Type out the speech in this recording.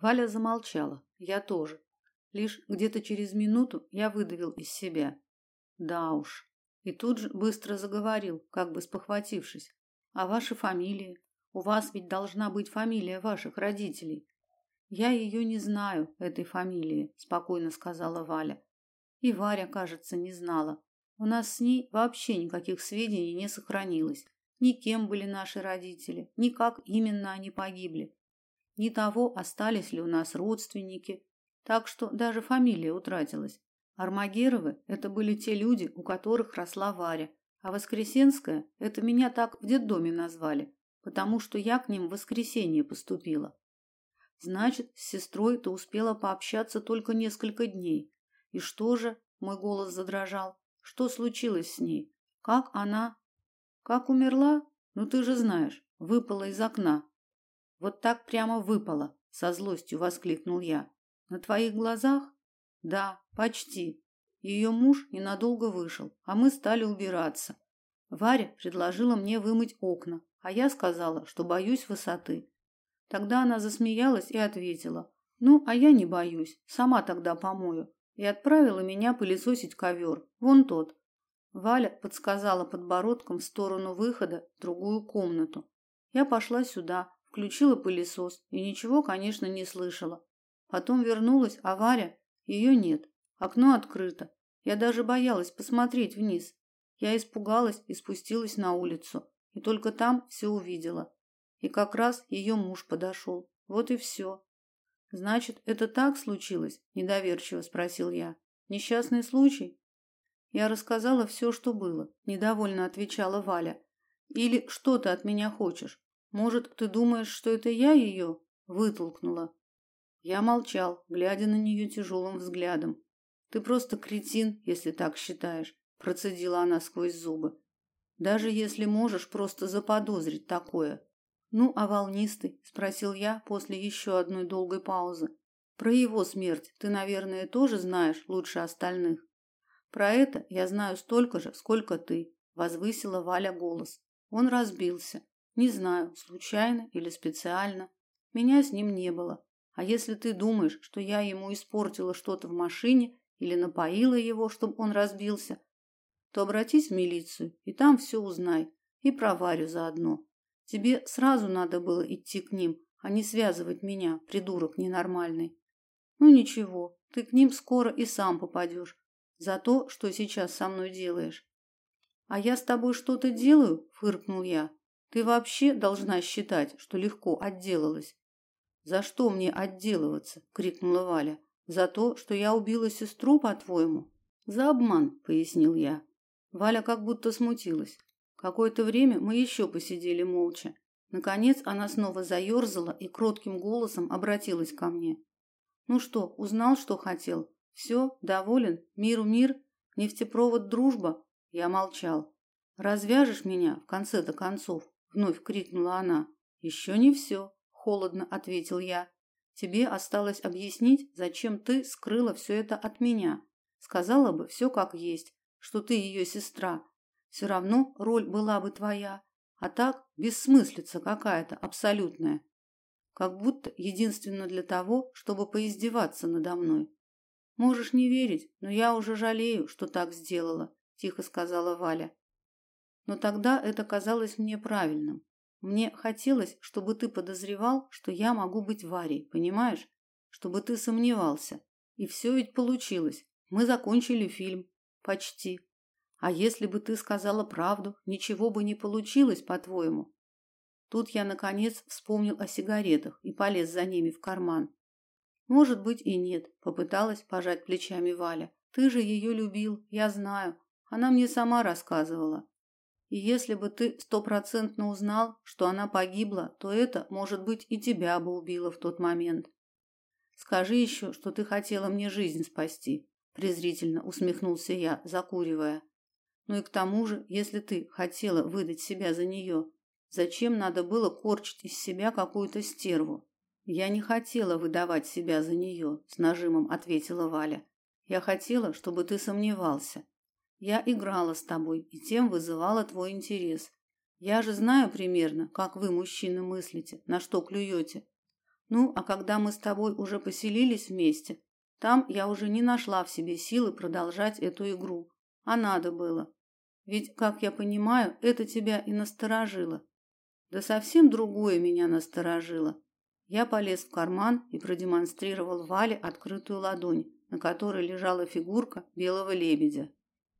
Валя замолчала. Я тоже. Лишь где-то через минуту я выдавил из себя: "Да уж". И тут же быстро заговорил, как бы спохватившись: "А ваши фамилии? У вас ведь должна быть фамилия ваших родителей". "Я ее не знаю, этой фамилии", спокойно сказала Валя. И Варя, кажется, не знала. У нас с ней вообще никаких сведений не сохранилось. Ни кем были наши родители, ни как именно они погибли, ни того, остались ли у нас родственники. Так что даже фамилия утратилась. Армагеровы это были те люди, у которых росла Варя, а Воскресенская это меня так в детдоме назвали, потому что я к ним в воскресенье поступила. Значит, с сестрой ты успела пообщаться только несколько дней. И что же? Мой голос задрожал. Что случилось с ней? Как она как умерла? Ну ты же знаешь, выпала из окна. Вот так прямо выпала, со злостью воскликнул я. На твоих глазах? Да, почти. Ее муж ненадолго вышел, а мы стали убираться. Варя предложила мне вымыть окна, а я сказала, что боюсь высоты. Тогда она засмеялась и ответила: "Ну, а я не боюсь, сама тогда помою". И отправила меня пылесосить ковер, вон тот. Валя подсказала подбородком в сторону выхода в другую комнату. Я пошла сюда, включила пылесос и ничего, конечно, не слышала. Потом вернулась, а Варя ее нет. Окно открыто. Я даже боялась посмотреть вниз. Я испугалась и спустилась на улицу, и только там все увидела. И как раз ее муж подошел. Вот и все. Значит, это так случилось? недоверчиво спросил я. Несчастный случай? Я рассказала все, что было, недовольно отвечала Валя. Или что ты от меня хочешь? Может, ты думаешь, что это я ее вытолкнула? Я молчал, глядя на нее тяжелым взглядом. Ты просто кретин, если так считаешь, процедила она сквозь зубы. Даже если можешь просто заподозрить такое. Ну, а волнистый, спросил я после еще одной долгой паузы. Про его смерть ты, наверное, тоже знаешь лучше остальных. Про это я знаю столько же, сколько ты, возвысила Валя голос. Он разбился. Не знаю, случайно или специально. Меня с ним не было. А если ты думаешь, что я ему испортила что-то в машине или напоила его, чтобы он разбился, то обратись в милицию и там все узнай, и про Варю заодно. Тебе сразу надо было идти к ним, а не связывать меня, придурок ненормальный. Ну ничего, ты к ним скоро и сам попадешь за то, что сейчас со мной делаешь. А я с тобой что-то делаю, фыркнул я. Ты вообще должна считать, что легко отделалась. За что мне отделываться? крикнула Валя. За то, что я убила сестру, по-твоему? За обман, пояснил я. Валя как будто смутилась. Какое-то время мы еще посидели молча. Наконец она снова заерзала и кротким голосом обратилась ко мне. Ну что, узнал, что хотел? Все, доволен? Миру мир? Нефтепровод дружба? Я молчал. Развяжешь меня в конце-то концов, вновь крикнула она. «Еще не все», – холодно ответил я. Тебе осталось объяснить, зачем ты скрыла все это от меня. Сказала бы все как есть, что ты ее сестра. Все равно роль была бы твоя, а так бессмыслица какая-то абсолютная. Как будто единственно для того, чтобы поиздеваться надо мной. Можешь не верить, но я уже жалею, что так сделала, тихо сказала Валя. Но тогда это казалось мне правильным. Мне хотелось, чтобы ты подозревал, что я могу быть Варей, понимаешь? Чтобы ты сомневался. И все ведь получилось. Мы закончили фильм. Почти. А если бы ты сказала правду, ничего бы не получилось, по-твоему? Тут я наконец вспомнил о сигаретах и полез за ними в карман. Может быть и нет, попыталась пожать плечами Валя. Ты же ее любил, я знаю. Она мне сама рассказывала. И если бы ты стопроцентно узнал, что она погибла, то это, может быть, и тебя бы убило в тот момент. Скажи еще, что ты хотела мне жизнь спасти, презрительно усмехнулся я, закуривая. Ну и к тому же, если ты хотела выдать себя за нее, зачем надо было корчить из себя какую-то стерву? Я не хотела выдавать себя за нее», – с нажимом ответила Валя. Я хотела, чтобы ты сомневался. Я играла с тобой и тем вызывала твой интерес. Я же знаю примерно, как вы, мужчины, мыслите, на что клюете. Ну, а когда мы с тобой уже поселились вместе, там я уже не нашла в себе силы продолжать эту игру. А надо было. Ведь, как я понимаю, это тебя и насторожило. Да совсем другое меня насторожило. Я полез в карман и продемонстрировал Вале открытую ладонь, на которой лежала фигурка белого лебедя.